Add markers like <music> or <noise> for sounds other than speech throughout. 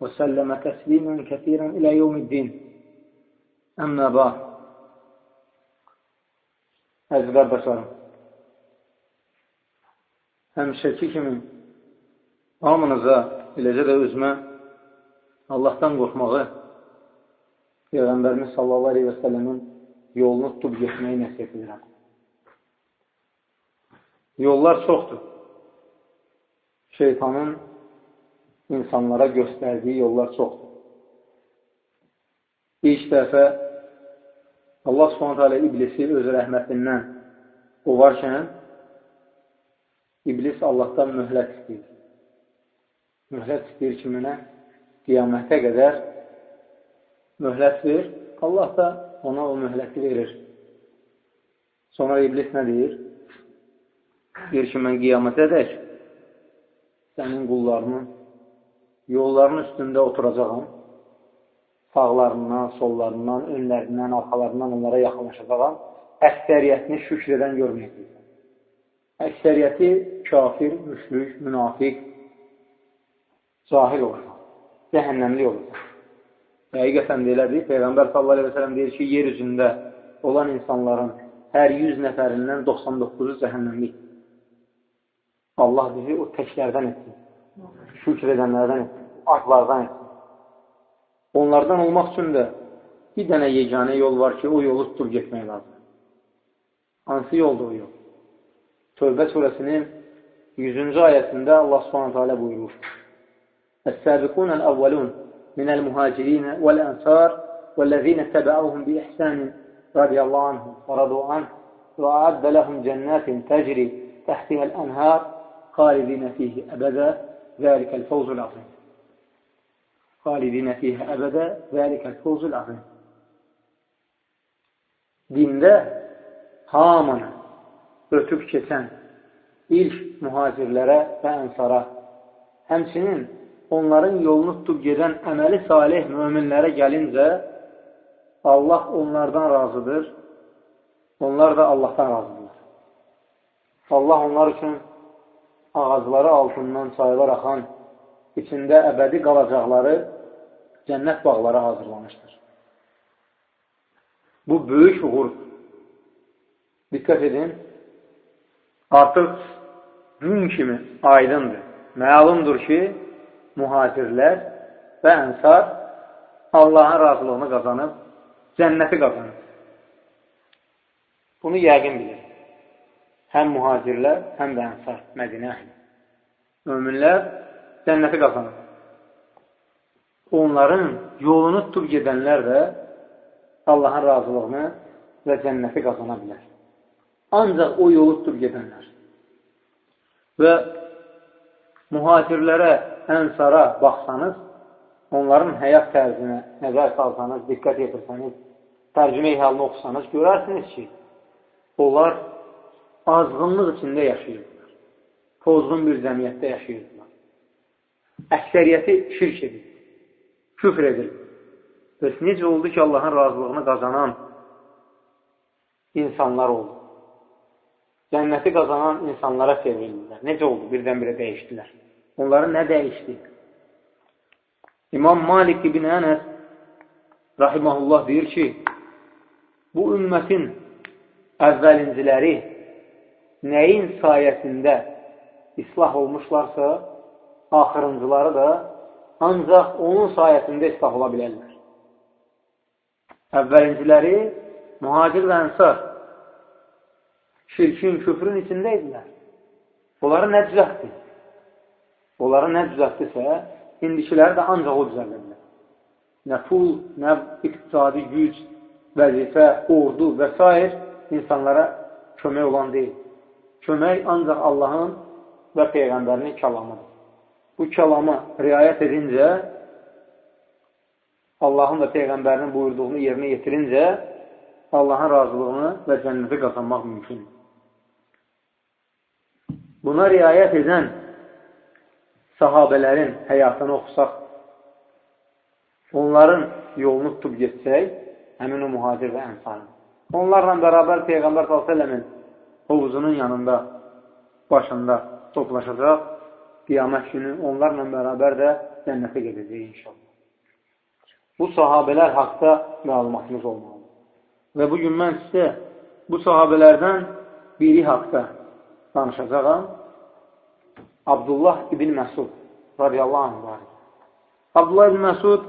وسلم تسليما كثيرا إلى يوم الدين أما بعد Əziz qardaşlarım, həmişəki kimi hamınıza, eləcə də özümə Allahdan qorxmağı, Peyğəmbərimiz sallallahu aleyhi və səlləmin yolunu tutub getməyi nəsiyyət edirəm. Yollar çoxdur. Şeytanın insanlara göstərdiyi yollar çoxdur. İlk dəfə Allah subhanət hələ iblisi öz rəhmətindən qovarkən iblis Allahdan mühlət istəyir. Mühlət istəyir ki, mənə qiyamətə qədər mühlət ver. Allah da ona o mühləti verir. Sonra iblis nə deyir? Deyir ki, mən qiyamətə dək sənin qullarının yolların üstündə oturacaqam sağlarından, sollarından, önlərindən, arxalarından onlara yaxınlaşacaqam, əksəriyyətini şükr edən görməyəcəksən. Əksəriyyəti kafir, müşrük, münafiq, cahil olacaq, cəhənnəmli olacaq. Həqiqətən də elədir. Peyğəmbər sallallahu aleyhi və sələm deyir ki, yer üzündə olan insanların hər 100 nəfərindən 99-u cəhənnəmli. Allah bizi o təklərdən etsin, şükr edənlərdən, adlardan. Onlardan olmaq üçün də bir dənə yeganə yol var ki, o yolu tutub getmək lazım. Hansı yoldur o yol? Tövbə surəsinin 100-cü ayəsində Allah subhanətə alə buyurur. Əs-səbiqunəl əvvəlun minəl mühacirinə vəl-ənsar vəl-ləzinə təbəəvhum bi ihsənin radiyallahu anhum və radu anhum və əəddə ləhum cənnətin təcri təhtihəl-ənhər xalidinə fihi əbədə ذلك الفوز العظيم xalidinə fiyhə əbədə zəlikəl fuzul azim. Dində hamını ötüb keçən ilk mühacirlərə və ənsara, həmçinin onların yolunu tutub gedən əməli salih möminlərə gəlincə, Allah onlardan razıdır, onlar da Allahdan razıdırlar. Allah onlar üçün ağacları altından çaylar axan, içində əbədi qalacaqları cənnət bağları hazırlamışdır. Bu böyük uğurdur. Diqqət edin, artıq gün kimi aydındır. Məlumdur ki, mühacirlər və ənsar Allahın razılığını qazanıb, cənnəti qazanıb. Bunu yəqin bilir. Həm mühacirlər, həm də ənsar, Mədinə əhli. Möminlər cənnəti qazanıb onların yolunu tutub gedənlər də Allahın razılığını və cənnəti qazana bilər. Ancaq o yolu tutub gedənlər və mühacirlərə, ənsara baxsanız, onların həyat tərzinə nəzər salsanız, diqqət yetirsəniz, tərcümə halını oxusanız, görərsiniz ki, onlar azğınlıq içində yaşayırdılar. Pozğun bir zəmiyyətdə yaşayırdılar. Əksəriyyəti şirk edir küfr edir. Bəs necə oldu ki, Allahın razılığını qazanan insanlar oldu? Cənnəti qazanan insanlara çevrildilər. Necə oldu? Birdən-birə dəyişdilər. Onların nə dəyişdi? İmam Malik ibn Ənəs rahiməhullah deyir ki, bu ümmətin əvvəlinciləri nəyin sayəsində islah olmuşlarsa, axırıncıları da ancaq onun sayəsində islah ola bilərlər. Əvvəlinciləri mühacir və ənsar şirkin, küfrün içində idilər. Onları nə düzəltdi? Onları nə düzəltdisə, indikiləri də ancaq o düzəldirlər. Nə pul, nə iqtisadi güc, vəzifə, ordu və s. insanlara kömək olan deyil. Kömək ancaq Allahın və Peyğəmbərinin kəlamıdır bu kəlama riayət edincə Allahın da Peyğəmbərinin buyurduğunu yerinə yetirincə Allahın razılığını və cənnəti qazanmaq mümkündür. Buna riayət edən sahabələrin həyatını oxusaq, onların yolunu tutub getsək, həmin o mühacir və ənsarın. Onlarla bərabər Peyğəmbər s.ə.v-in hovuzunun yanında, başında toplaşacaq, qiyamət günü onlarla bərabər də cənnətə gedəcək inşallah. Bu sahabələr haqda məlumatımız olmalıdır. Və bugün mən sizə bu sahabələrdən biri haqda danışacağam. Abdullah ibn Məsud radiyallahu anh var. Abdullah ibn Məsud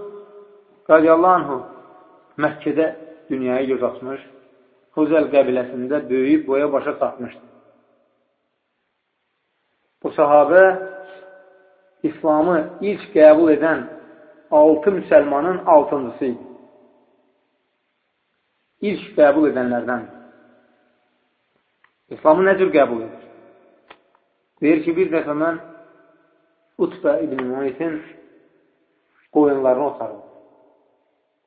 radiyallahu anh Məkkədə dünyaya göz açmış, Huzəl qəbiləsində böyüyüb boya başa çatmışdır. Bu sahabə İslamı ilk qəbul edən altı müsəlmanın altıncısı idi. İlk qəbul edənlərdən. İslamı nə cür qəbul edir? Deyir ki, bir dəfə mən Utbə ibn Muhitin qoyunlarını otarım.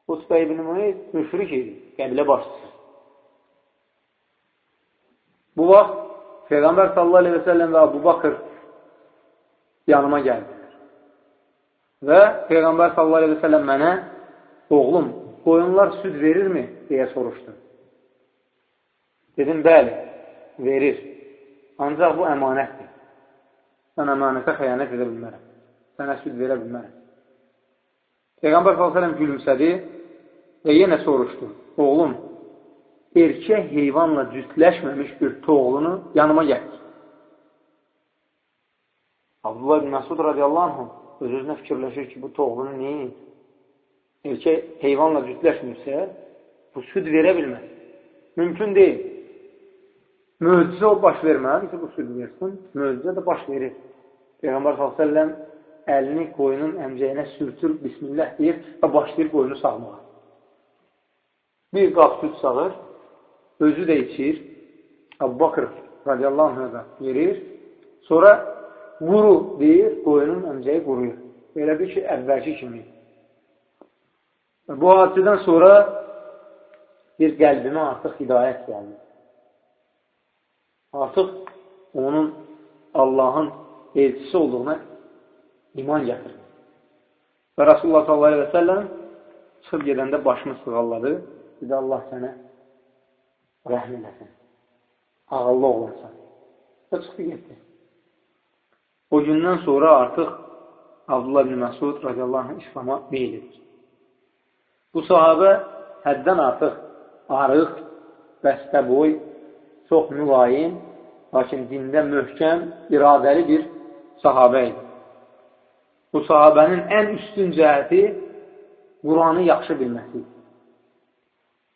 Utbə ibn Muhit müşrik idi, qəbilə başçısı. Bu vaxt Peyğəmbər sallallahu aleyhi və səlləm və Abu Bakır yanıma gəldi. Və Peyğəmbər sallallahu aleyhi və səlləm mənə oğlum, qoyunlar süd verirmi? deyə soruşdu. Dedim, bəli, verir. Ancaq bu əmanətdir. Mən əmanətə xəyanət edə bilmərəm. Sənə süd verə bilmərəm. Peyğəmbər s.ə.v gülümsədi və yenə soruşdu. Oğlum, erkək heyvanla cütləşməmiş bir toğlunu yanıma gətir. Abdullah ibn Məsud radiyallahu anh öz-özünə fikirləşir ki, bu toğlunu neyin? Erkək heyvanla cütləşmirsə, bu süd verə bilməz. Mümkün deyil. Möcüzə o baş verməlidir ki, bu süd versin. Möcüzə də baş verir. Peyğəmbər s.ə.v əlini qoyunun əmcəyinə sürtür, bismillah deyir və başlayır qoyunu sağmağa. Bir qap süd sağır, özü də içir, Abu Bakır radiyallahu anh da verir, sonra quru deyir, qoyunun əmcəyi quruyur. Belədir ki, əvvəlki kimi. Bu hadisədən sonra bir qəlbimə artıq hidayət gəldi. Artıq onun Allahın elçisi olduğuna iman gətirdi. Və Rasulullah sallallahu aleyhi və səlləm çıxıb gedəndə başını sığalladı. Bir də Allah sənə rəhm eləsin. Ağıllı oğlansan. Və çıxdı getdi. O gündən sonra artıq Abdullah ibn Məsud radiyallahu anh İslama meyil edir. Bu sahabə həddən artıq arıq, bəstəboy, çox mülayim, lakin dində möhkəm, iradəli bir sahabə idi. Bu sahabənin ən üstün cəhəti Quranı yaxşı bilməsi.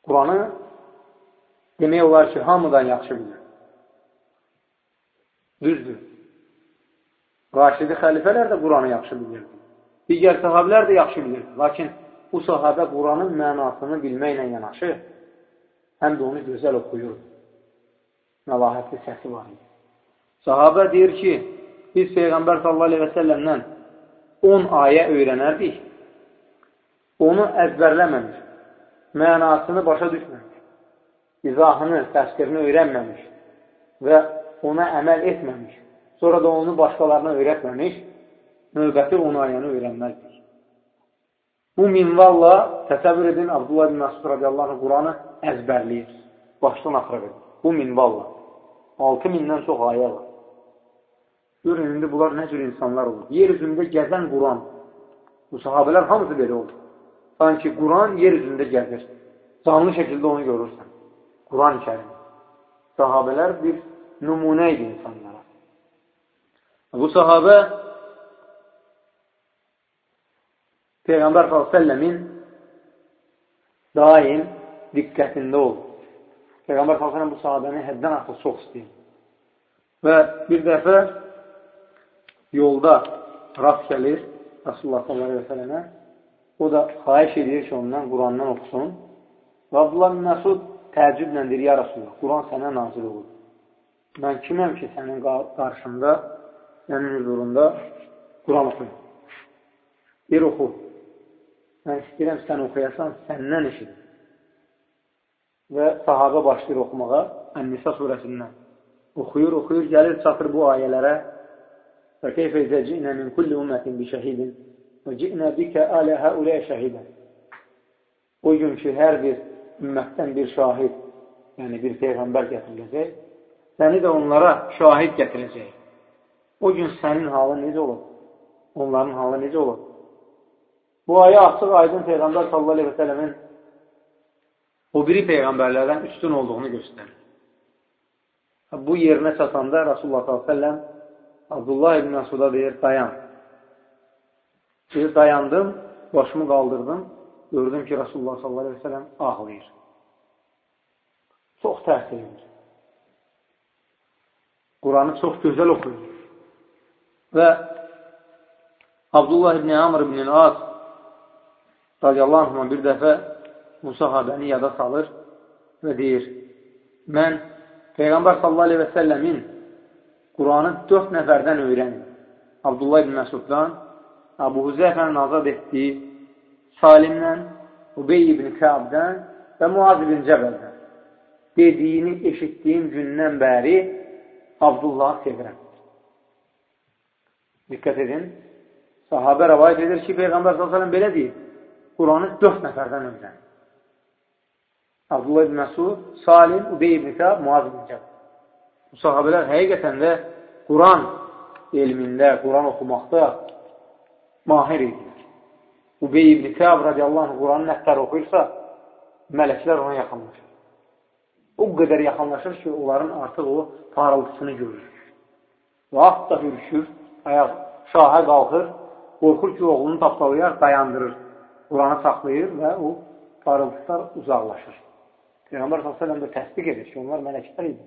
Quranı demək olar ki, hamıdan yaxşı bilir. Düzdür. Raşidi xəlifələr də Quranı yaxşı bilirdi. Digər sahabilər də yaxşı bilirdi. Lakin bu sahabə Quranın mənasını bilməklə yanaşı, həm də onu gözəl oxuyur. Məlahətli səsi var idi. Sahabə deyir ki, biz Peyğəmbər səlləmdən 10 ayə öyrənərdik, onu əzbərləməmiş, mənasını başa düşməmiş, izahını, təsqirini öyrənməmiş və ona əməl etməmiş, sonra da onu başqalarına öyrətməmiş, növbəti 10 ayəni öyrənməzdik. Bu minvalla təsəvvür edin, Abdullah bin Məsud radiyallahu Quranı əzbərləyir, başdan axıra verir. Bu minvalla. 6000-dən çox ayə var. Görün, indi bunlar nə cür insanlar olur. Yer üzündə gəzən Quran. Bu sahabələr hamısı belə olur. Sanki Quran yer üzündə gəzir. Canlı şəkildə onu görürsən. Quran-ı kərim. Sahabələr bir nümunə idi insanlara. Bu sahabə Peyğəmbər s.ə.v-in daim diqqətində olur. Peyğəmbər s.ə.v bu sahabəni həddən artıq çox istəyir. Və bir dəfə yolda rast gəlir Rasulullah s.ə.və o da xaiş edir ki, ondan Qurandan oxusun. Və Abdullah Məsud təəccüblə deyir, ya Rasulullah, Quran sənə nazil olur. Mən kiməm ki, sənin qarşında sənin huzurunda Quran oxuyur. Bir oxu. mən istəyirəm sən oxuyasan, səndən eşidim. Və sahabə başlayır oxumağa Ən-Nisa surəsindən. Oxuyur, oxuyur, gəlir, çatır bu ayələrə. Və keyfə izəciyinə min kulli ümmətin bi şəhidin və ci'nə bikə alə həulə şəhidən. O gün ki, hər bir ümmətdən bir şahid, yəni bir peyğəmbər gətiriləcək, səni də onlara şahid gətirəcək. O gün sənin halın necə olur? Onların halı necə olur? Bu ayə açıq aydın Peyğəmbər sallallahu aleyhi və sələmin o biri peyğəmbərlərdən üstün olduğunu göstərir. Bu yerinə çatanda Rasulullah s.ə.v Abdullah ibn Məsuda deyir, dayan. Deyir, dayandım, başımı qaldırdım, gördüm ki, Rasulullah s.ə.v ağlayır. Çox təsir edir. Quranı çox gözəl oxuyur. Və Abdullah ibn Amr ibn As radiyallahu anh bir dəfə bu sahabəni yada salır və deyir, mən Peyğəmbər sallallahu aleyhi və səlləmin Quranı dörd nəfərdən öyrənim. Abdullah ibn Məsuddan, Abu Huzəfənin azad etdiyi Salimdən, Ubey ibn Kəbdən və Muaz ibn Cəbəldən dediyini eşitdiyim gündən bəri Abdullahı sevirəm. Diqqət edin, sahabə rəvayət edir ki, Peyğəmbər s.ə.v belə deyir, Quranı dörd nəfərdən öyrənir. Abdullah ibn Məsud, Salim, Ubey ibn Kəb, Muaz ibn Cəb. Bu sahabələr həqiqətən də Quran elmində, Quran oxumaqda mahir idilər. Ubey ibn Kəb radiyallahu anh Quranı nəftər oxuyursa, mələklər ona yaxınlaşır. O qədər yaxınlaşır ki, onların artıq o parıltısını görür. Və hatta hürüşür, ayaq şaha qalxır, qorxur ki, oğlunu tapdalayar, dayandırır. Quranı saxlayır və o parıltılar uzaqlaşır. Peyğəmbər s.ə.v də təsdiq edir ki, onlar mələklər idi.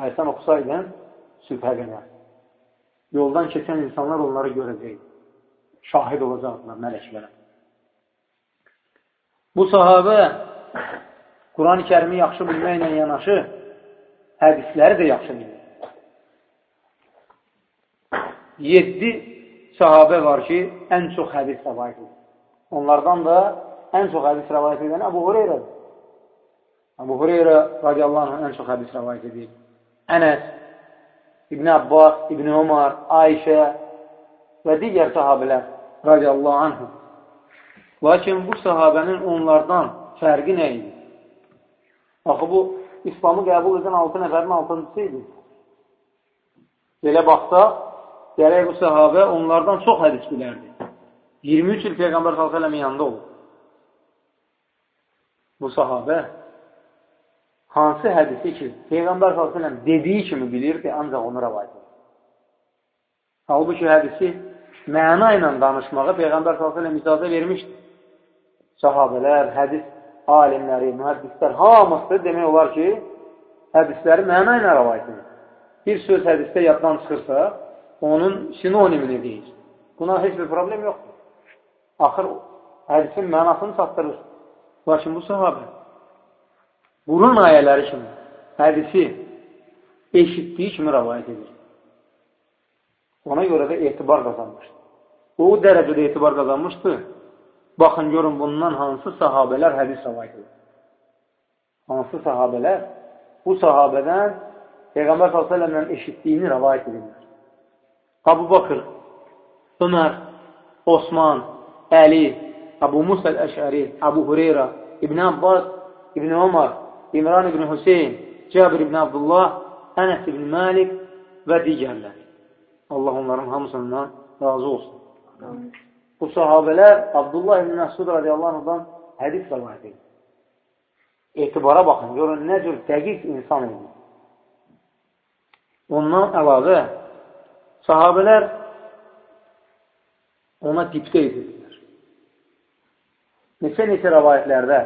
Əysən oxusaydın, sübhə qədər. Yoldan keçən insanlar onları görəcək. Şahid olacaqlar mələklərə. Bu sahabə Quran-ı kərimi yaxşı bilməklə yanaşı, hədisləri də yaxşı bilir. Yeddi sahabə var ki, ən çox hədis rəvayət edir. Onlardan da ən çox hədis rəvayət edən Əbu Hureyrədir. Əbu Hureyrə radiyallahu anh ən çox hədis rəvayət edir. Ənəs, İbn Abbas, İbn Umar, Ayşə və digər sahabələr radiyallahu anh. Lakin bu sahabənin onlardan fərqi nə idi? Axı bu, İslamı qəbul edən 6 nəfərin 6-cısı idi. Belə baxsaq, Gərək bu səhabə onlardan çox hədis bilərdi. 23 il Peyğəmbər s.ə.v yanında olur. Bu sahabə hansı hədisi ki, Peyğəmbər s.ə.v dediyi kimi bilirdi, ancaq onu rəvayət edir. Halbuki hədisi məna ilə danışmağa Peyğəmbər s.ə.v icazə vermişdir. Sahabələr, hədis alimləri, mühəddislər hamısı demək olar ki, hədisləri məna ilə rəvayət edir. Bir söz hədisdə yaddan çıxırsa, onun sinonimini deyir. Buna heç bir problem yoxdur. Axır, hədisin mənasını çatdırır. Lakin bu sahabə Quran ayələri kimi hədisi eşitdiyi kimi rəvayət edir. Ona görə də etibar qazanmışdır. O dərəcədə etibar qazanmışdır. Baxın, görün, bundan hansı sahabələr hədis rəvayət edir. Hansı sahabələr bu sahabədən Peyğəmbər s.ə.v-dən eşitdiyini rəvayət edirlər. Abu Bakır, Ömər, Osman, Əli, Abu Musa əl-Əşəri, Abu Hureyra, İbn Abbas, İbn Omar, İmran İbn Hüseyin, Cabir İbn Abdullah, Ənəs İbn Malik və digərlər. Allah onların hamısından razı olsun. Bu sahabələr Abdullah İbn Məsud radiyallahu anhdan hədis rəvayət edir. Etibara baxın, görün nə cür dəqiq insan edir. Ondan əlavə Sahabələr ona dipdə edirlər. Neçə-neçə rəvayətlərdə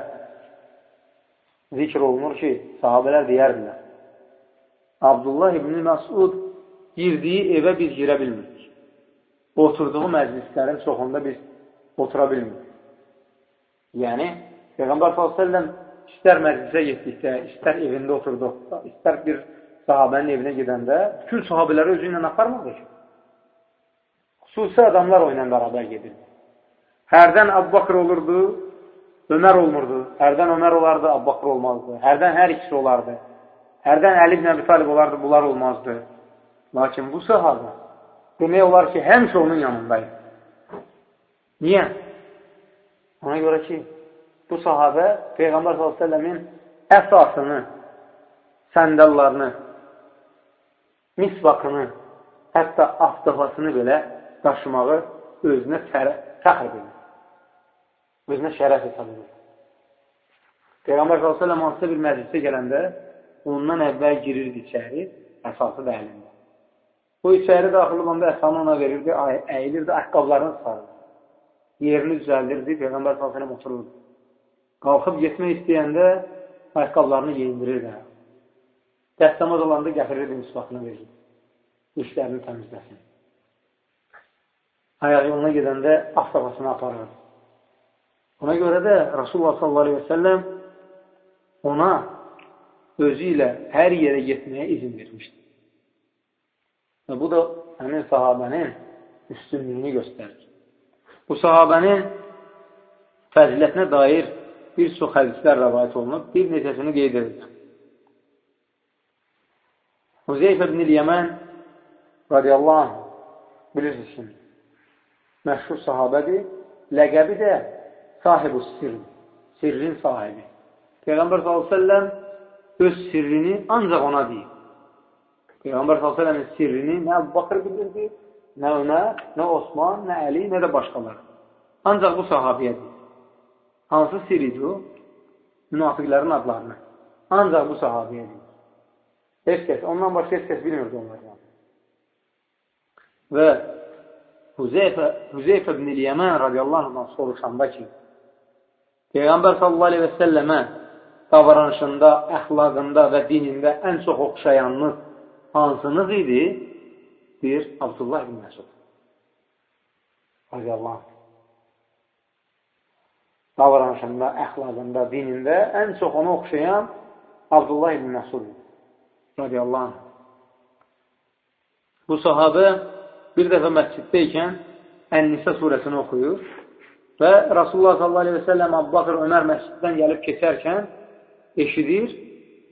zikr olunur ki, sahabələr deyərdilər. Abdullah ibn Məsud girdiyi evə biz girə bilmirik. Oturduğu məclislərin çoxunda biz otura bilmirik. Yəni, Peyğəmbər s.ə.v istər məclisə getdikdə, istər evində oturduqda, istər bir sahabənin evinə gedəndə bütün sahabələri özü ilə aparmırdı ki. Xüsusi adamlar o ilə bərabər gedirdi. Hərdən Abbaqır olurdu, Ömər olmurdu. Hərdən Ömər olardı, Abbaqır olmazdı. Hərdən hər ikisi olardı. Hərdən Əli ibn Əbi Talib olardı, bunlar olmazdı. Lakin bu sahabə demək olar ki, həmişə onun yanındaydı. Niyə? Ona görə ki, bu sahabə Peyğəmbər s.ə.v-in əsasını, səndəllarını, misvakını, hətta avtofasını belə daşımağı özünə fəxr bilir. Özünə şərəf hesab edir. Peyğəmbər s.ə.v hansısa bir məclisə gələndə ondan əvvəl girirdi içəri, əsası da əlində. O içəri daxil olanda əsanı ona verirdi, əyilirdi, ayaqqablarını çıxarırdı. Yerini düzəldirdi, Peyğəmbər s.ə.v otururdu. Qalxıb getmək istəyəndə ayaqqablarını geyindirirdi. Dəstəmaz olanda gətirirdi, misvaqını verirdi. Dişlərini təmizləsin. Ayaq yoluna gedəndə avtobasını aparırdı. Ona görə də Rasulullah s.a.v. ona özü ilə hər yerə getməyə izin vermişdir. Və bu da həmin sahabənin üstünlüyünü göstərir. Bu sahabənin fəzilətinə dair bir çox hədislər rəvayət olunub, bir neçəsini qeyd edəcəm. Huzeyf ibn-i Yəmən radiyallahu anh, bilirsiniz kimi, məşhur sahabədir, ləqəbi də sahibu sirr, sirrin sahibi. Peyğəmbər s.ə.v öz sirrini ancaq ona deyir. Peyğəmbər s.ə.v-in sirrini nə Əbu Bakır bilirdi, nə Ömər, nə Osman, nə Əli, nə də başqaları. Ancaq bu sahabiyə deyir. Hansı sir idi o? Münafiqlərin adlarını. Ancaq bu sahabiyə deyir. Heç kəs, ondan başqa heç kəs bilmirdi onlardan. Və Hüzeyfə, Hüzeyfə ibn-i Yəmən radiyallahu anh soruşanda ki, Peyğəmbər sallallahu aleyhi və səlləmə davranışında, əxlaqında və dinində ən çox oxşayanınız hansınız idi? Deyir, Abdullah ibn Məsud. Radiyallahu anh. Davranışında, əxlaqında, dinində ən çox ona oxşayan Abdullah ibn Məsud. Radiyallahu anh. Bu sahabə bir dəfə məsciddəykən Ən-Nisa surəsini oxuyur Və Rasulullah s.a.v. Abbaqır Ömər məsciddən gəlib keçərkən eşidir,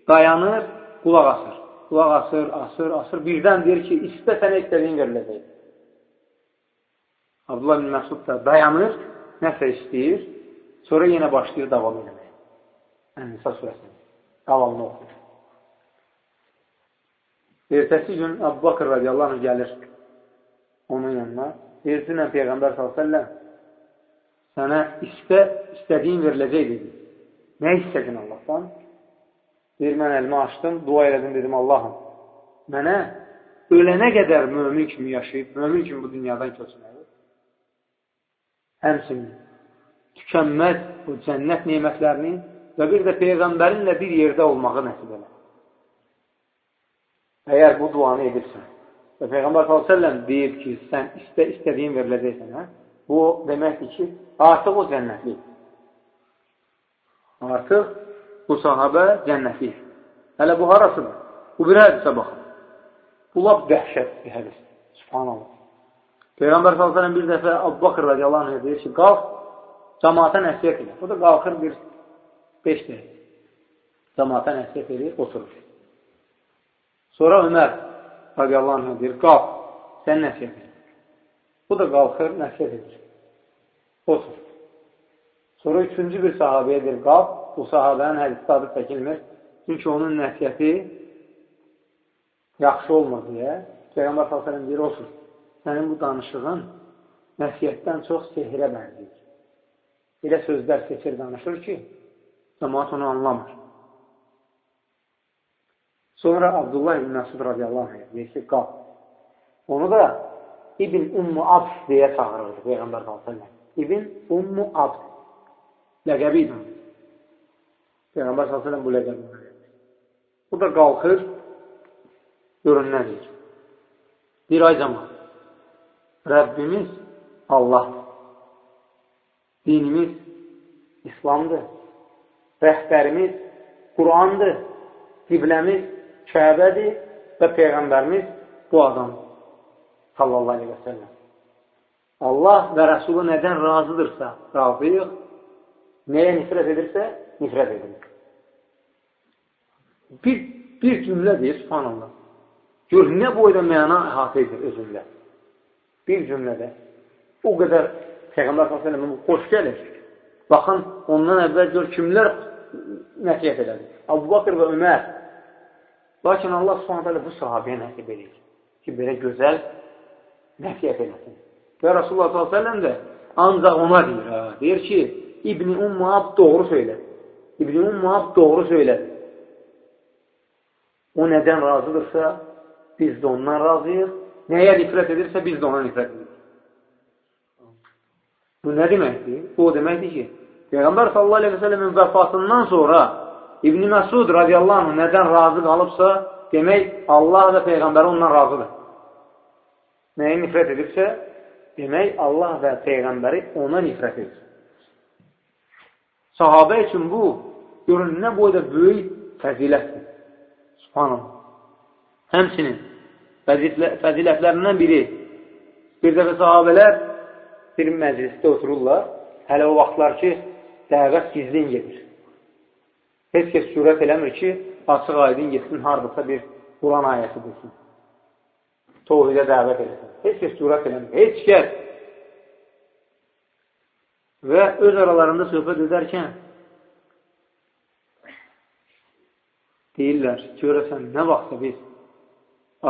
dayanır, qulaq asır. Qulaq asır, asır, asır. Birdən deyir ki, istə sənə istədiyin veriləcək. Abdullah bin Məsud da dayanır, nəsə istəyir, sonra yenə başlayır davam eləməyə. Ən-Nisa surəsini. Davamını oxuyur. Ertəsi gün Abu Bakır radiyallahu anh gəlir onun yanına. Ertəsilə Peyğəmbər s.ə.v sənə istə, istədiyin veriləcək dedi. Nə istədin Allahdan? Deyir, mən əlimi açdım, dua elədim, dedim, Allahım, mənə ölənə qədər mömin kimi yaşayıb, mömin kimi bu dünyadan köçməyi, həmsinin tükənməz bu cənnət neymətlərini və bir də Peyğəmbərinlə bir yerdə olmağı nəsib elə. Əgər bu duanı edirsən və Peyğəmbər s.ə.v deyir ki, sən istə, istədiyin veriləcək sənə, Bu deməkdir ki, artıq o cənnətli. Artıq bu sahabə cənnətli. Hələ bu harasıdır? Bu bir hədisə baxın. Bu lap dəhşət bir hədis. Subhanallah. Peyğəmbər s.ə.v bir dəfə radiyallahu anh deyir ki, qalx, cəmaata nəsiyyət edir. O da qalxır bir 5 dəqiqə. Cəmaata nəsiyyət edir, oturur. Sonra Ömər radiyallahu anh deyir, qalx, sən nəsiyyət edir. Bu da qalxır, nəsiyyət edir. Otur. Sonra üçüncü bir sahabəyə deyir, qalx, bu sahabənin hədisi adı çəkilmir. Çünki onun nəsiyyəti yaxşı olmur deyə. Peyğəmbər s.ə.v deyir, otur. Sənin bu danışığın nəsiyyətdən çox sehirə bənzəyir. Elə sözlər seçir, danışır ki, cəmaat onu anlamır. Sonra Abdullah ibn Məsud radiyallahu anh deyir ki, qal. Onu da İbn Ummu Abd deyə çağırırdı Peyğəmbər s.ə.v. İbn Ummu Abd. Ləqəbi idi. Peyğəmbər s.ə.v bu ləqəbi ona verir. Bu da qalxır, görünlər deyir. Bir ay zaman Rəbbimiz Allahdır. Dinimiz İslamdır. Rəhbərimiz Qurandır. Qibləmiz Kəbədir və Peyğəmbərimiz bu adamdır sallallahu aleyhi və səlləm. Allah və Rəsulu nədən razıdırsa, razıyıq. Nəyə nifrət edirsə, nifrət edirik. Bir, bir cümlə deyir, subhanallah. Gör, nə boyda məna əhatə edir özündə. Bir cümlədə. O qədər Peyğəmbər s.ə.v xoş gəlir. Baxın, ondan əvvəl gör, kimlər nəsiyyət elədi. Abu Bakır və Ömər. Lakin Allah s.ə.v bu sahabəyə nəsib edir ki, belə gözəl nəsiyyət eləsin. Və Rasulullah s.ə.v də ancaq ona deyir, ha, deyir ki, İbn-i Ummab doğru söylədi. İbn-i Ummab doğru söylədi. O nədən razıdırsa, biz də ondan razıyıq. Nəyə nifrət edirsə, biz də ona nifrət edirik. Bu nə deməkdir? Bu o deməkdir ki, Peyğəmbər sallallahu aleyhi və səlləmin vəfatından sonra İbn-i Məsud radiyallahu anh nədən razı qalıbsa, demək Allah və Peyğəmbəri ondan razıdır. Nəyə nifrət edibsə, demək Allah və Peyğəmbəri ona nifrət edir. Sahabə üçün bu, görün, nə boyda böyük fəzilətdir. Subhanallah. Həmsinin fəzilətlərindən biri, bir dəfə sahabələr bir məclisdə otururlar, hələ o vaxtlar ki, dəvət gizlin gedir. Heç kəs surət eləmir ki, açıq aydın getsin, haradasa bir Quran ayəsi desin. Tohidə dəvət eləsin. Heç kəs surət eləmir. Heç kəs. Və öz aralarında söhbət edərkən deyirlər, görəsən, nə vaxtsa biz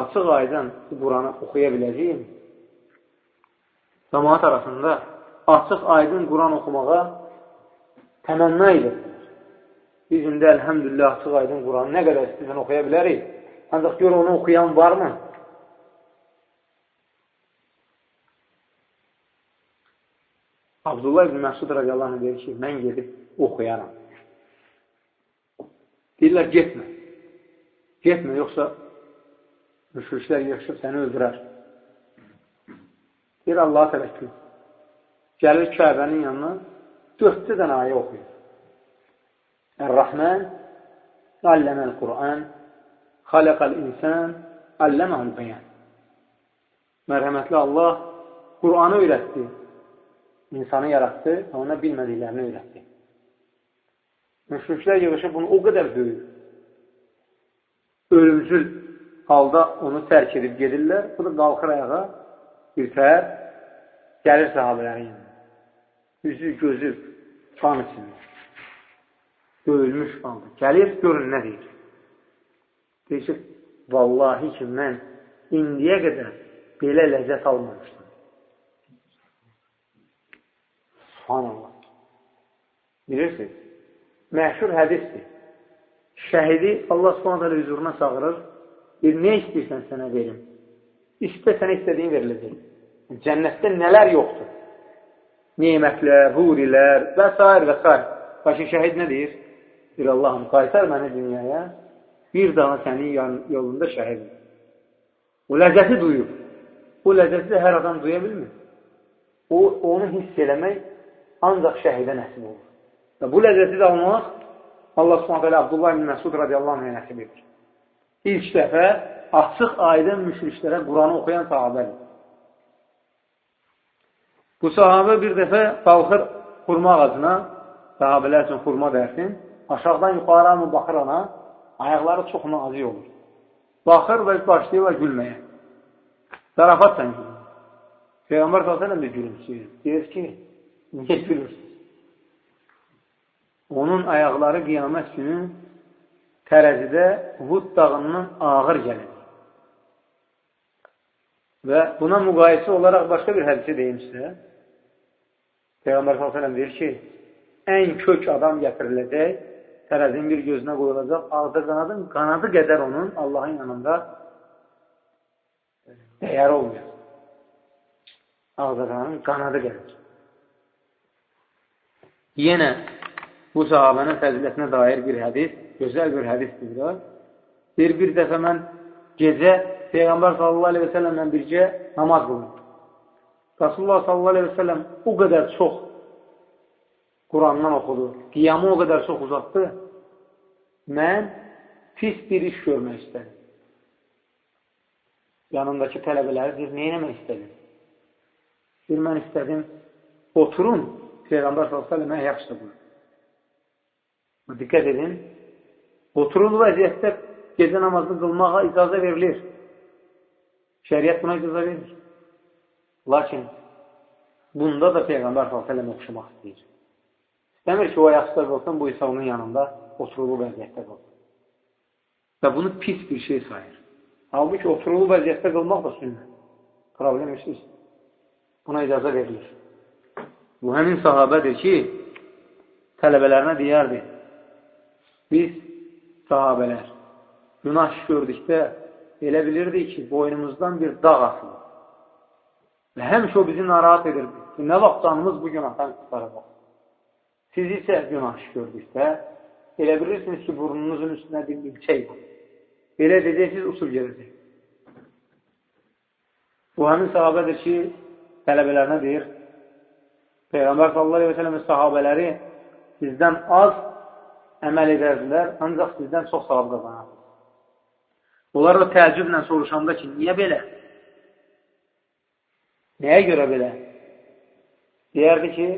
açıq aydan Quranı oxuya biləcəyim, cəmaat arasında açıq aydın Quran oxumağa təmənna edir. Biz indi əlhəmdülillah açıq aydın Quranı nə qədər istəyən oxuya bilərik. Ancaq gör onu oxuyan varmı? Abdullah ibn Məsud radiyallahu anh deyir ki, mən gedib oxuyaram. Deyirlər, getmə. Getmə, yoxsa müşriklər yığışıb səni öldürər. Deyir, Allaha təvəkkül. Gəlir Kəbənin yanına, dördcə dənə ayə oxuyur. Ər-Rəhmən, Alləməl Qur'an, Xaləqəl insan, Alləməhəl bəyən. Mərhəmətli Allah Qur'anı öyrətdi, insanı yaratdı, ona bilmədiklərini öyrətdi. Müşriklər yığışıb bunu o qədər böyük, ölümcül halda onu tərk edib gedirlər. Bu da qalxır ayağa, bir tər, gəlir sahabələrin yanına. Üzü, gözü qan içində. Döyülmüş qaldı. Gəlir, görün nə deyir. Deyir ki, vallahi ki, mən indiyə qədər belə ləzzət almamışdım. Subhanallah. Bilirsiniz, məşhur hədisdir. Şəhidi Allah subhanət hələ hüzuruna çağırır, bir nə istəyirsən sənə verim. İstə sənə istədiyin veriləcək. Cənnətdə nələr yoxdur? Nemətlər, hurilər və s. və s. Lakin şəhid nə deyir? Bir Allahım, qaytar məni dünyaya, bir daha sənin yolunda şəhid. O ləzzəti duyub. O ləzzəti də hər adam duya bilmir. O, onu hiss eləmək ancaq şəhidə nəsib olur. Və bu ləzzəti də almaq Allah subhanət hələ Abdullah ibn Məsud radiyallahu anh nəsib edir. İlk dəfə açıq aydın müşriklərə Quranı oxuyan sahabədir. Bu sahabə bir dəfə qalxır xurma ağacına, sahabələr üçün xurma dərsin, aşağıdan yuxarı mı baxır ona, ayaqları çox nazik olur. Baxır və başlayırlar gülməyə. Zarafatla gülür. Peyğəmbər s.ə.v də gülümsüyür. Deyir ki, gülürsünüz? Onun ayaqları qiyamət günü tərəzidə Hud dağından ağır gəlir. Və buna müqayisə olaraq başqa bir hədisə deyim sizə. Peyğəmbər s.ə.v deyir ki, ən kök adam gətiriləcək, tərəzin bir gözünə qoyulacaq, ağda qanadın qanadı qədər onun Allahın yanında dəyər olmuyor. Ağda qanadın qanadı qədər. Yenə bu sahabənin fəzilətinə dair bir hədis, gözəl bir hədisdir biraz. Bir, bir dəfə mən gecə Peyğəmbər sallallahu aleyhi və səlləmlə bircə namaz qıldım. Rasulullah sallallahu aleyhi və səlləm o qədər çox Qurandan oxudu, qiyamı o qədər çox uzatdı, mən pis bir iş görmək istədim. Yanındakı tələbələri deyir, nə eləmək istədim? Bir mən istədim, oturun, Peyğəmbər s.ə.və mən yaxşı buyur. Diqqət edin, oturulu vəziyyətdə gecə namazını qılmağa icazə verilir. Şəriət buna icazə verir. Lakin bunda da Peyğəmbər s.ə.və oxşamaq istəyir. İstəmir ki, o ayaqda qılsın, bu isə onun yanında oturulu vəziyyətdə qılsın. Və bunu pis bir şey sayır. Halbuki oturulu vəziyyətdə qılmaq da sünnət. Problem işsiz. Buna icazə verilir. Bu həmin sahabədir ki, tələbələrinə deyərdi, biz sahabələr günah gördükdə elə bilirdik ki, boynumuzdan bir dağ asılır. Və həmişə o bizi narahat edirdi ki, nə vaxt canımız bu günahdan qısaracaq. Siz isə günah gördükdə elə bilirsiniz ki, burnunuzun üstünə bir milçək var. Belə dedəksiniz, usul gələcək. Bu həmin sahabədir ki, tələbələrinə deyir, Peyğəmbər sallallahu aleyhi və sələmin sahabələri sizdən az əməl edərdilər, ancaq sizdən çox savab qazanardınız. Onlar da təəccüblə soruşanda ki, niyə belə? Nəyə görə belə? Deyərdi ki,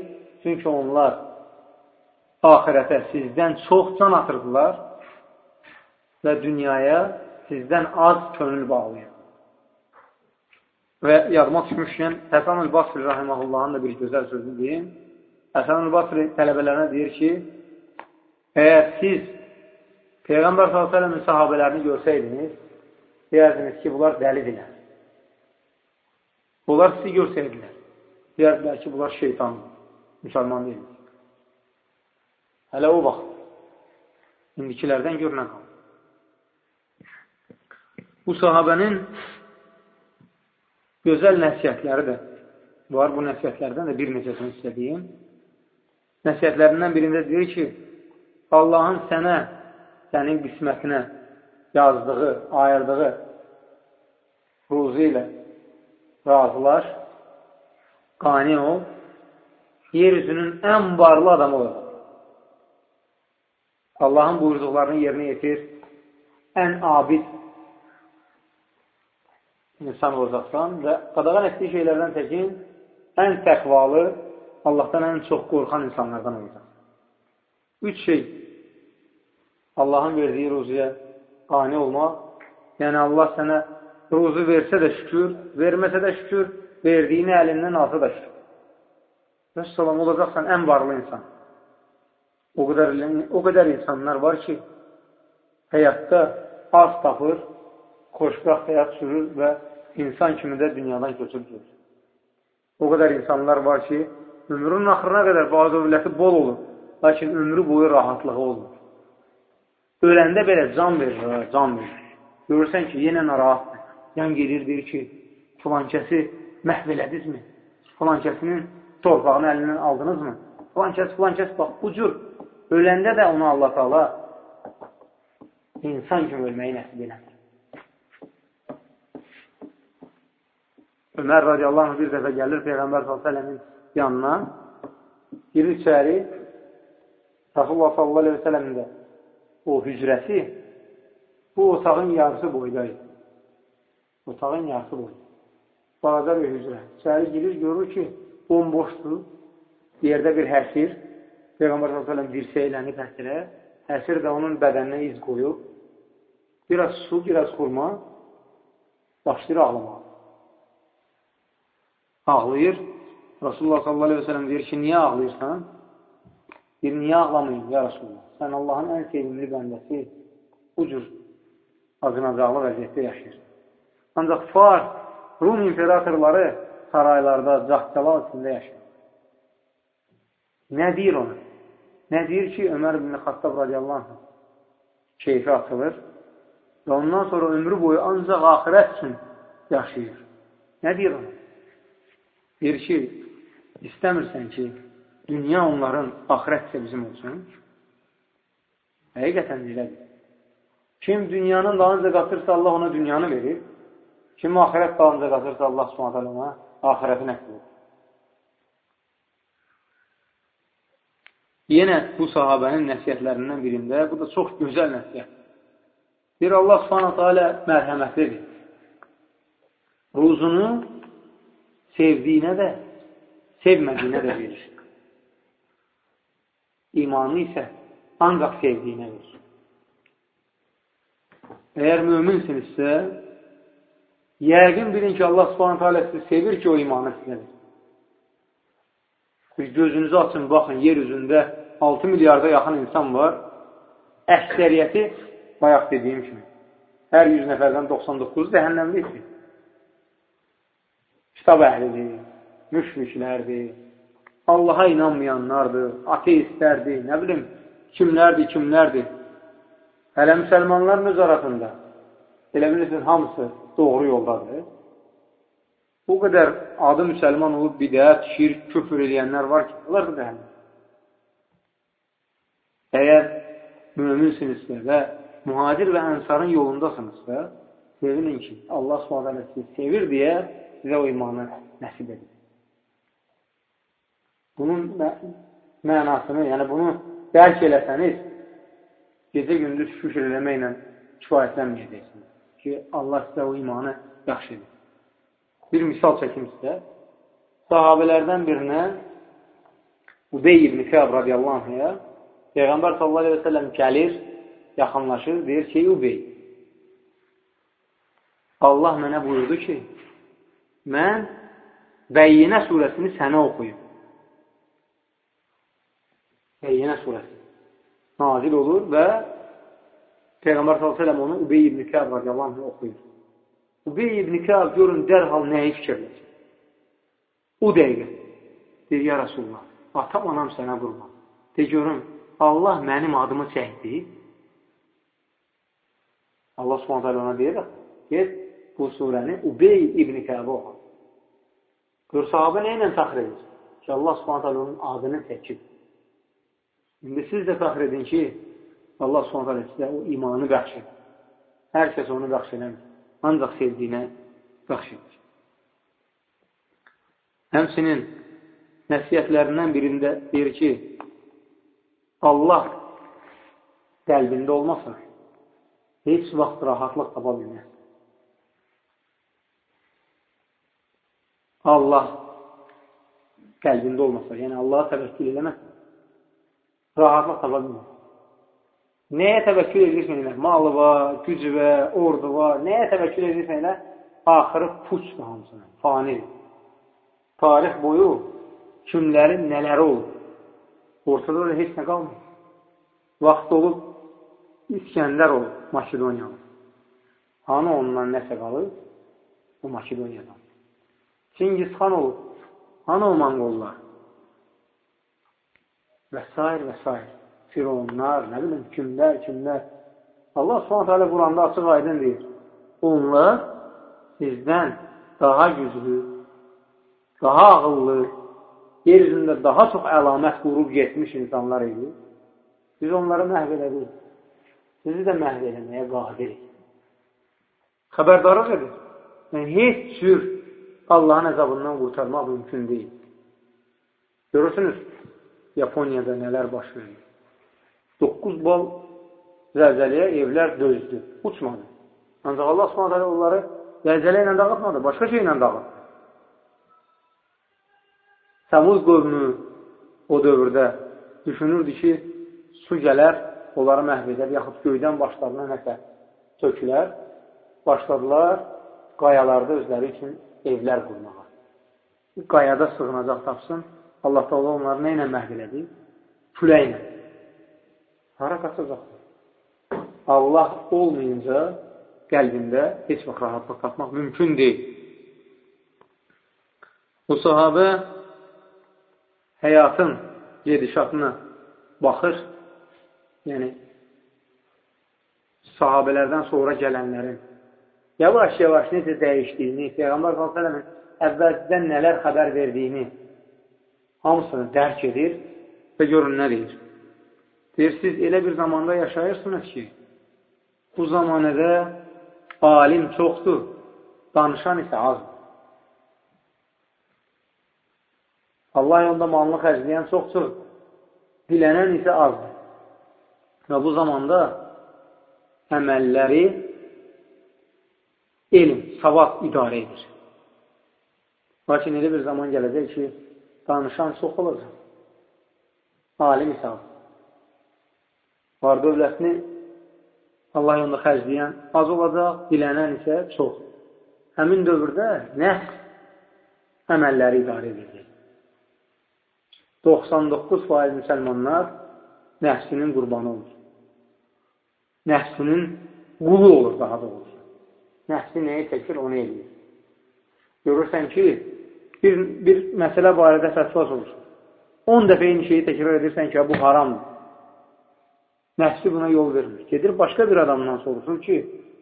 çünki onlar ahirətə sizdən çox can atırdılar və dünyaya sizdən az könül bağlayır. Və yadıma düşmüşkən, Həsən el-Basri rahiməhullahın da bir gözəl sözünü deyim. Həsən el-Basri tələbələrinə deyir ki, əgər siz Peyğəmbər s.ə.v-in sahabələrini görsəydiniz, deyərdiniz ki, bunlar dəlidirlər. Bunlar sizi görsəydilər. Deyərdilər ki, bunlar şeytandır, müsəlman deyil. Hələ o vaxt, indikilərdən görünən qalır. Bu sahabənin gözəl nəsiyyətləri də var. Bu nəsiyyətlərdən də bir neçəsini istədiyim. Nəsiyyətlərindən birində deyir ki, Allahın sənə, sənin qismətinə yazdığı, ayırdığı ruzu ilə razılaş, qani ol, yer üzünün ən varlı adamı olacaq. Allahın buyurduqlarını yerinə yetir, ən abid insan olacaqsan və qadağan etdiyi şeylərdən təkin ən təqvalı, Allahdan ən çox qorxan insanlardan olacaq. Üç şey Allahın verdiyi ruzuya qani olmaq, yəni Allah sənə ruzu versə də şükür, verməsə də şükür, verdiyini əlindən alsa da şükür. Rəssalam, olacaqsan ən varlı insan. O qədər, o qədər insanlar var ki, həyatda az tapır, xoşbəxt həyat sürür və insan kimi də dünyadan köçüb gedir. O qədər insanlar var ki, ömrünün axırına qədər bazı dövləti bol olur, lakin ömrü boyu rahatlığı olmur. Öləndə belə can verir, can verir. Görürsən ki, yenə narahatdır. Yan gedir, deyir ki, filankəsi məhv elədinizmi? Filankəsinin torpağını əlindən aldınızmı? Filankəs, filankəs, bax, bu cür. Öləndə də onu Allah-u Teala insan kimi ölməyi nəsib eləmir. Ömər radiyallahu anh bir dəfə gəlir Peyğəmbər s.ə.v-in yanına, girir içəri, Rasulullah s.ə.v-in də o hücrəsi bu otağın yarısı boydaydı. Otağın yarısı boyda. Balaca bir hücrə. İçəri girir, görür ki, bomboşdur. Yerdə bir həsir. Peyğəmbər s.ə.v dirsəylənib həsirə. Həsir də onun bədəninə iz qoyub. Biraz su, biraz xurma başlayır ağlamağa ağlayır. Rasulullah sallallahu aleyhi ve sellem deyir ki, niyə ağlayırsan? Deyir, niyə ağlamayın, ya Rasulullah? Sən Allahın ən sevimli bəndəsi bu cür acınacaqlı vəziyyətdə yaşayır. Ancaq Far, Rum imperatorları saraylarda, cahçalar içində yaşayır. Nə deyir ona? Nə deyir ki, Ömər ibn Xattab radiyallahu anh keyfi açılır və ondan sonra ömrü boyu ancaq axirət üçün yaşayır. Nə deyir ona? Deyir ki, istəmirsən ki, dünya onların axirət isə bizim olsun. Həqiqətən elədir. Kim dünyanın dalınca qatırsa, Allah ona dünyanı verir. Kim axirət dalınca qatırsa, Allah subhanətələ ona axirəti nəql edir. Yenə bu sahabənin nəsiyyətlərindən birində, bu da çox gözəl nəsiyyət. Bir Allah subhanətə alə mərhəmətlidir. Ruzunu sevdiyinə də sevmədiyinə də <laughs> verir. İmanı isə ancaq sevdiyinə verir. Əgər möminsinizsə, yəqin bilin ki, Allah subhanətə alə sizi sevir ki, o imanı sizə verir. Siz gözünüzü açın, baxın, yer üzündə 6 milyarda yaxın insan var. Əksəriyyəti, bayaq dediyim kimi, hər 100 nəfərdən 99 cəhənnəmlikdir. Kitab əhlidir, müşriklərdir, Allaha inanmayanlardır, ateistlərdir, nə bilim, kimlərdir, kimlərdir. Hələ müsəlmanların öz arasında, elə bilirsiniz, hamısı doğru yoldadır. Bu qədər adı müsəlman olub bidət, şirk, küfür edənlər var ki, onlar da cəhənnəm. Əgər müminsinizsə və mühacir və ənsarın yolundasınızsa, sevinin ki, Allah s.ə.v sevir deyə sizə o imanı nəsib edir. Bunun mənasını, yəni bunu dərk eləsəniz, gecə-gündüz şükür eləməklə kifayətlənməyəcəksiniz ki, Allah sizə o imanı yaxşı edir bir misal çəkim sizə. Sahabələrdən birinə Ubey ibn Kəb radiyallahu anhaya Peyğəmbər sallallahu aleyhi və səlləm gəlir, yaxınlaşır, deyir ki, Ubey Allah mənə buyurdu ki, mən Bəyyinə surəsini sənə oxuyum. Bəyyinə surəsi nazil olur və Peyğəmbər s.ə.v onu Ubey ibn Kəb radiyallahu anh oxuyur. Ubey ibn Kəb görün dərhal nəyi fikirləşir? O dəqiqə deyir, ya Rasulullah, atam, anam sənə qurban. De görün, Allah mənim adımı çəkdi. Allah hələ ona deyir, get bu surəni Ubey ibn Kəbə oxu. Gör, sahabə nə ilə təxir edir? Ki, Allah subhanət hələ onun adını çəkib. İndi siz də təxir edin ki, Allah subhanət hələ sizə o imanı bəxş edir. Hər kəs onu bəxş eləmir ancaq sevdiyinə bəxş edir. Həmsinin nəsiyyətlərindən birində deyir ki, Allah qəlbində olmasa, heç vaxt rahatlıq tapa bilməz. Allah qəlbində olmasa, yəni Allaha təvəkkül eləməz, rahatlıq tapa bilməz. Nəyə təvəkkül edirsən elə? Malı var, gücü var, ordu var. Nəyə təvəkkül edirsən elə? Axırı puçdur hamısına, fanidir. Tarix boyu kimlərin nələri olub? Ortada da heç nə qalmır. Vaxt olub, İskəndər olub, Makedoniyalı. Hanı ondan nəsə qalır? O Makedoniyadan. Çingizxan olub. Hanı o Monqollar? Və s. və s. Fironlar, nə bilim, kimlər, kimlər. Allah hələ Quranda açıq aydın deyir. Onlar sizdən daha güclü, daha ağıllı, yer üzündə daha çox əlamət qurub getmiş insanlar idi. Biz onları məhv elədik. Sizi də məhv eləməyə qadirik. Xəbərdarlıq edir. Yəni, heç cür Allahın əzabından qurtarmaq mümkün deyil. Görürsünüz, Yaponiyada nələr baş verir. 9 bal zəlzələyə evlər dözdü, uçmadı. Ancaq Allah subhanətə onları zəlzələ ilə dağıtmadı, başqa şey ilə dağıtdı. Səmuz qövmü o dövrdə düşünürdü ki, su gələr, onları məhv edər, yaxud göydən başlarına nəsə tökülər, başladılar qayalarda özləri üçün evlər qurmağa. Qayada sığınacaq tapsın, Allah da onları nə ilə məhv elədi? Küləklə. Hara qaçacaqdır? Allah olmayınca qəlbində heç vaxt rahatlıq tapmaq mümkün deyil. Bu sahabə həyatın gedişatına baxır, yəni sahabələrdən sonra gələnlərin yavaş-yavaş necə dəyişdiyini, Peyğəmbər s.ə.v-in əvvəldən nələr xəbər verdiyini hamısını dərk edir və görün nə deyir. Deyir, siz elə bir zamanda yaşayırsınız ki, bu zamanədə alim çoxdur, danışan isə azdır. Allah yolunda malını xərcləyən çoxdur, dilənən isə azdır. Və bu zamanda əməlləri elm, savad idarə edir. Lakin elə bir zaman gələcək ki, danışan çox olacaq. Alim hesab. Var dövlətini Allah yolunda xərcləyən az olacaq, dilənən isə çox. Həmin dövrdə nəfs əməlləri idarə edəcək. 99% müsəlmanlar nəfsinin qurbanı olur. Nəfsinin qulu olur daha doğrusu. Nəfsi nəyi çəkir, onu eləyir. Görürsən ki, bir, bir məsələ barədə fətva soruşur. 10 dəfə eyni şeyi təkrar edirsən ki, bu haramdır. Nəfsi buna yol vermir. Gedir başqa bir adamdan soruşur ki,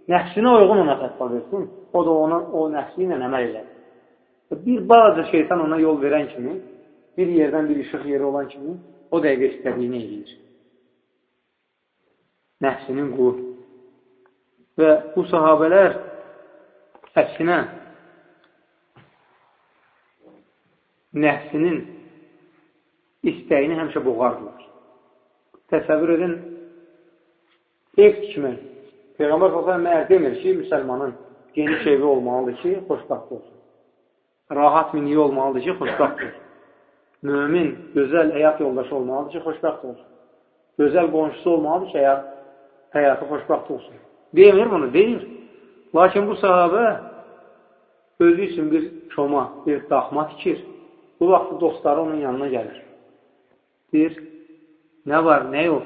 nəfsinə uyğun ona fətva versin, o da ona, o nəfsi ilə əməl edər. Bir bazı şeytan ona yol verən kimi, bir yerdən bir işıq yeri olan kimi, o dəqiqə istədiyini eləyir. Nəfsinin qulu. Və bu sahabələr əksinə nəfsinin istəyini həmişə boğardılar. Təsəvvür edin, ev tikmək. Peyğəmbər s.ə.v məyər demir ki, müsəlmanın geniş evi olmalıdır ki, xoşbaxt olsun. Rahat miniyi olmalıdır ki, xoşbaxt olsun. Mömin, gözəl həyat yoldaşı olmalıdır ki, xoşbaxt olsun. Gözəl qonşusu olmalıdır ki, həyat, həyatı xoşbaxt olsun. Demir bunu, deyir. Lakin bu sahabə özü üçün bir koma, bir daxma tikir. Bu vaxt dostları onun yanına gəlir. Deyir, nə var, nə yox?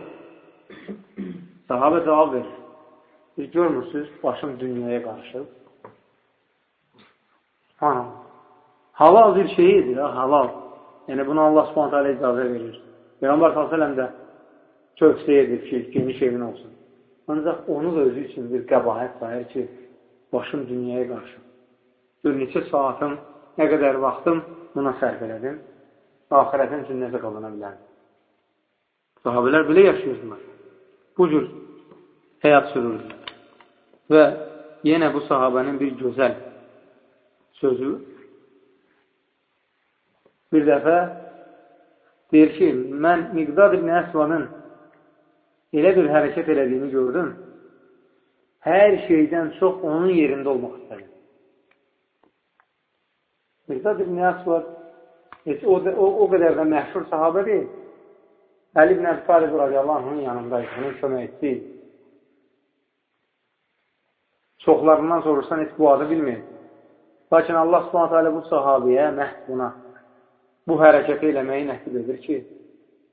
Sahabə cavab verir. Siz görmürsünüz, başım dünyaya qarışıb. Ha, halal bir şeydir, ha, halal. Yəni, buna Allah alə icazə verir. Peyğəmbər s.ə.v də tövsiyə edir ki, geniş evin olsun. Ancaq onu da özü üçün bir qəbahət sayır ki, başım dünyaya qarışıb. Bir neçə saatım, nə qədər vaxtım buna sərf elədim. Ahirətin üçün nəsə qazana bilərdim. Sahabələr belə yaşayırdılar. Bu cür həyat sürürdülər. Və yenə bu sahabənin bir gözəl sözü bir dəfə deyir ki, mən Miqdad ibn Əsvanın elə bir hərəkət elədiyini gördüm, hər şeydən çox onun yerində olmaq istədim. Miqdad ibn Əsvad heç o, o, o qədər də məşhur sahabə deyil. Əli ibn Əbi Talib radiyallahu anhın yanındaydı, onun köməkçisi. Çoxlarından sorursan heç bu adı bilmir. Lakin Allah hələ bu sahabiyə məhz buna bu hərəkəti eləməyi nəsib edir ki,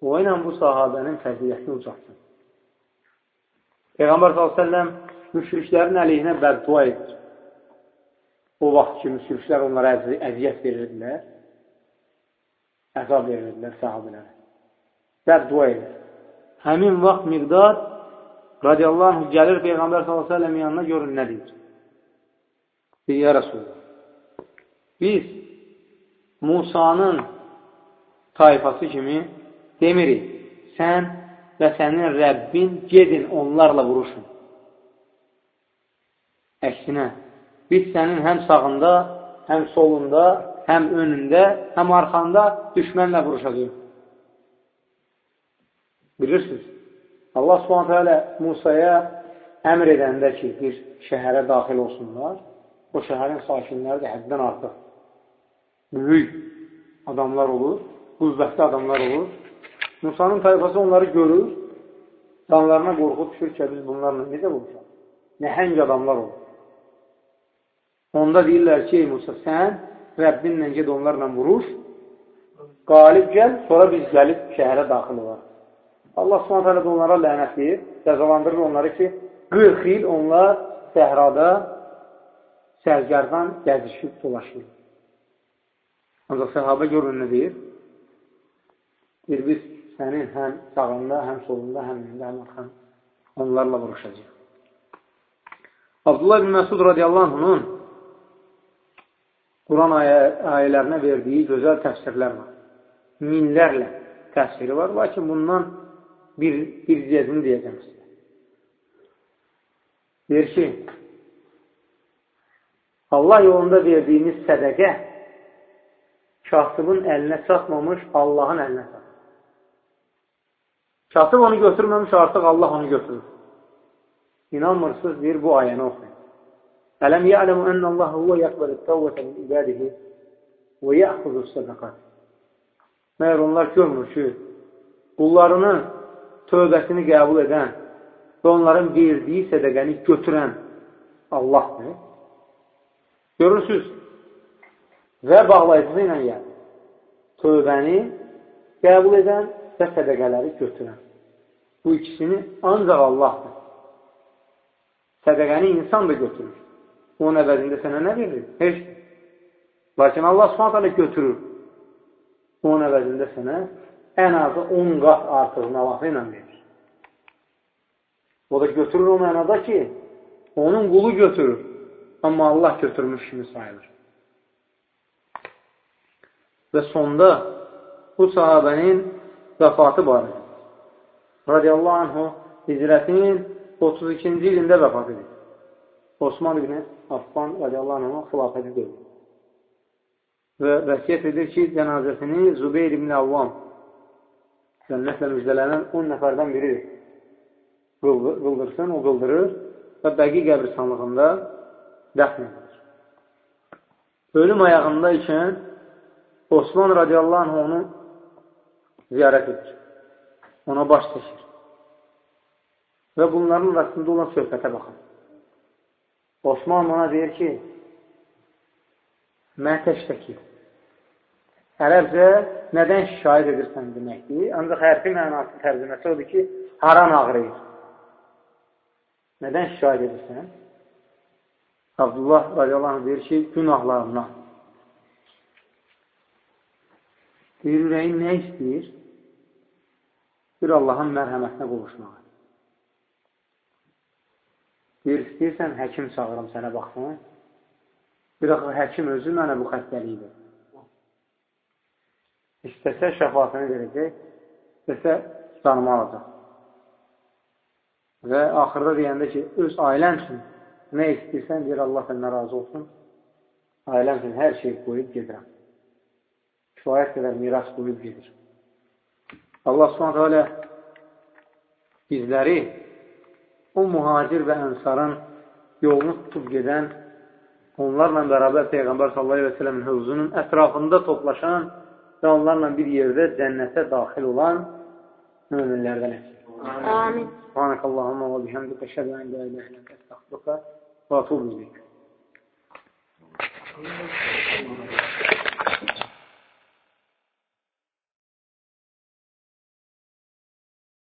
o ilə bu sahabənin fəziyyətini ucatsın. Peyğəmbər s.ə.v müşriklərin əleyhinə bəddua edir. O vaxt ki, müşriklər onlara əziyyət verirdilər, əzab verirdilər sahabələrə. Bəddua edir. Həmin vaxt miqdar radiyallahu anh gəlir Peyğəmbər s.ə.v yanına görün nə deyir. Deyir, ya Rasulullah, biz Musanın tayfası kimi demirik, sən və sənin Rəbbin gedin onlarla vuruşun. Əksinə, biz sənin həm sağında, həm solunda, həm önündə, həm arxanda düşmənlə vuruşacaq. Bilirsiniz, Allah subhanətə alə Musaya əmr edəndə ki, bir şəhərə daxil olsunlar, o şəhərin sakinləri də həddən artıq böyük adamlar olur, qüvvətli adamlar olur. Musanın tayfası onları görür, canlarına qorxu düşür ki, biz bunlarla necə vuracaq? Nəhəng adamlar olur. Onda deyirlər ki, ey Musa, sən Rəbbinlə ged onlarla vuruş, qalib gəl, sonra biz gəlib şəhərə daxil olarıq. Allah s.ə.v onlara lənətləyir, cəzalandırır onları ki, 40 il onlar səhrada sərgərdan gəzişib dolaşır. Ancaq səhabə görün nə deyir? Deyir, biz sənin həm sağında, həm solunda, həm önündə, həm arxan onlarla vuruşacaq. Abdullah ibn Məsud radiyallahu anh'ın Quran ayə, ayələrinə verdiyi gözəl təfsirlər var. Minlərlə təfsiri var, lakin bundan bir, bir cəzini deyəcəm sizə. Deyir ki, Allah yolunda verdiyiniz sədəqə kasıbın əlinə çatmamış Allahın əlinə çatır. Kasıb onu götürməmiş, artıq Allah onu götürür. İnanmırsınız, deyir, bu ayəni oxuyun. Ələm ya'ləmu ennəllaha huvə yəqbəl-i təvvətə min ibadihi və yəxuzu sədəqat. Məyər onlar görmür ki, qullarının tövbəsini qəbul edən və onların verdiyi sədəqəni götürən Allahdır. Görürsünüz, və bağlayıcısı ilə yəni, tövbəni qəbul edən və sədəqələri götürən. Bu ikisini ancaq Allahdır. Sədəqəni insan da götürür. Onun əvəzində sənə nə verir? Heç. Lakin Allah subhanətələ götürür. Onun əvəzində sənə ən azı 10 qat artıq nalafı ilə verir. O da götürür o mənada ki, onun qulu götürür. Amma Allah götürmüş kimi sayılır. Və sonda bu sahabənin vəfatı barədə. Radiyallahu anhu hicrətin 32-ci ilində vəfat edir. Osman ibn Affan radiyallahu anhu xilafəti dövlü. Və vəsiyyət edir ki, cənazəsini Zubeyr ibn Avvam cənnətlə müjdələnən 10 nəfərdən biri qıldırsın, o qıldırır və bəqi qəbristanlığında dəfn edilir. Ölüm ayağında ikən Osman radiyallahu anh onu ziyarət edir. Ona baş çəkir. Və bunların arasında olan söhbətə baxın. Osman ona deyir ki, mətəşdəki. Ərəbcə nədən şikayət edirsən deməkdir. Ancaq hərfi mənası tərcüməsi odur ki, haran ağrıyır. Nədən şikayət edirsən? Abdullah radiyallahu deyir ki, günahlarından. Deyir, ürəyin nə istəyir? Bir Allahın mərhəmətinə qovuşmağa. Deyir, istəyirsən, həkim çağırım sənə baxsın. Bir axı, həkim özü mənə bu xəstəliyidir. İstəsə şəfatını verəcək, istəsə canımı alacaq. Və axırda deyəndə ki, öz ailən üçün nə istəyirsən, deyir, Allah səndən razı olsun. Ailəm üçün hər şey qoyub gedirəm. Kifayət qədər miras qoyub gedir. Allah subhanətə alə bizləri o muhacir və ənsarın yolunu tutub gedən, onlarla bərabər Peyğəmbər sələmin hövzunun ətrafında toplaşan və onlarla bir yerdə cənnətə daxil olan müminlərdən etsin. Amin. Subhanəkallahumma və bihəmdikə şədə ən də ilə ilə və atubu ilik.